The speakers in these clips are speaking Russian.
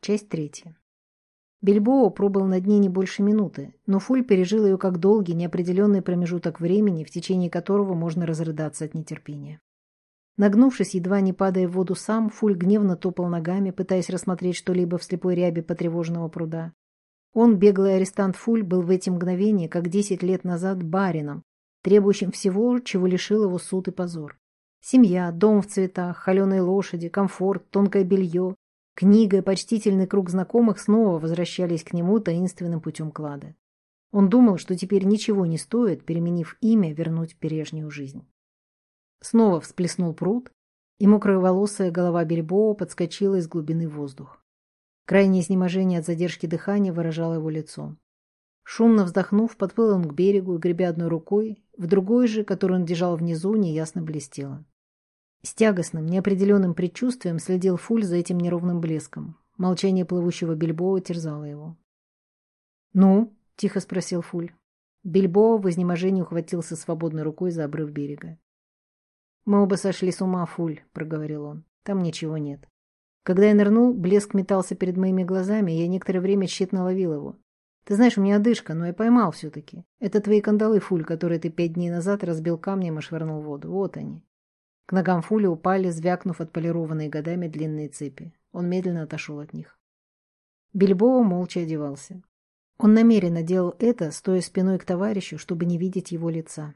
Часть третья. Бильбоа пробыл на дне не больше минуты, но Фуль пережил ее как долгий, неопределенный промежуток времени, в течение которого можно разрыдаться от нетерпения. Нагнувшись, едва не падая в воду сам, Фуль гневно топал ногами, пытаясь рассмотреть что-либо в слепой рябе потревоженного пруда. Он, беглый арестант Фуль, был в эти мгновения, как десять лет назад, барином, требующим всего, чего лишил его суд и позор. Семья, дом в цветах, холеные лошади, комфорт, тонкое белье, Книга и почтительный круг знакомых снова возвращались к нему таинственным путем клада. Он думал, что теперь ничего не стоит, переменив имя, вернуть прежнюю жизнь. Снова всплеснул пруд, и мокрая голова Бельбоа подскочила из глубины воздух. Крайнее изнеможение от задержки дыхания выражало его лицо. Шумно вздохнув, подплыл он к берегу и, гребя одной рукой, в другой же, которую он держал внизу, неясно блестело. С тягостным, неопределенным предчувствием следил Фуль за этим неровным блеском. Молчание плывущего Бильбоа терзало его. «Ну?» — тихо спросил Фуль. Бильбоа в изнеможении ухватился свободной рукой за обрыв берега. «Мы оба сошли с ума, Фуль», — проговорил он. «Там ничего нет. Когда я нырнул, блеск метался перед моими глазами, и я некоторое время тщетно ловил его. Ты знаешь, у меня одышка, но я поймал все-таки. Это твои кандалы, Фуль, которые ты пять дней назад разбил камнем и швырнул в воду. Вот они. К ногам Фули упали, звякнув отполированные годами длинные цепи. Он медленно отошел от них. Бильбоа молча одевался. Он намеренно делал это, стоя спиной к товарищу, чтобы не видеть его лица.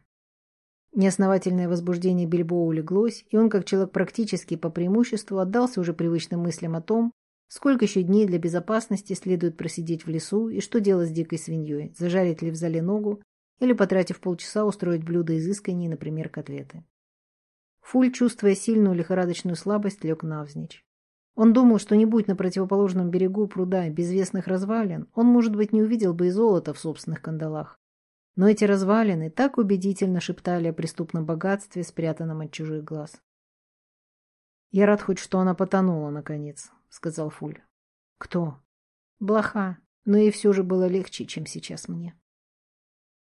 Неосновательное возбуждение Бильбоа улеглось, и он, как человек практически по преимуществу, отдался уже привычным мыслям о том, сколько еще дней для безопасности следует просидеть в лесу и что делать с дикой свиньей, зажарить ли в зале ногу или, потратив полчаса, устроить блюдо изысканней, например, котлеты. Фуль, чувствуя сильную лихорадочную слабость, лег навзничь. Он думал, что не будь на противоположном берегу пруда безвестных развалин, он, может быть, не увидел бы и золота в собственных кандалах. Но эти развалины так убедительно шептали о преступном богатстве, спрятанном от чужих глаз. «Я рад хоть, что она потонула, наконец», — сказал Фуль. «Кто?» «Блоха. Но ей все же было легче, чем сейчас мне».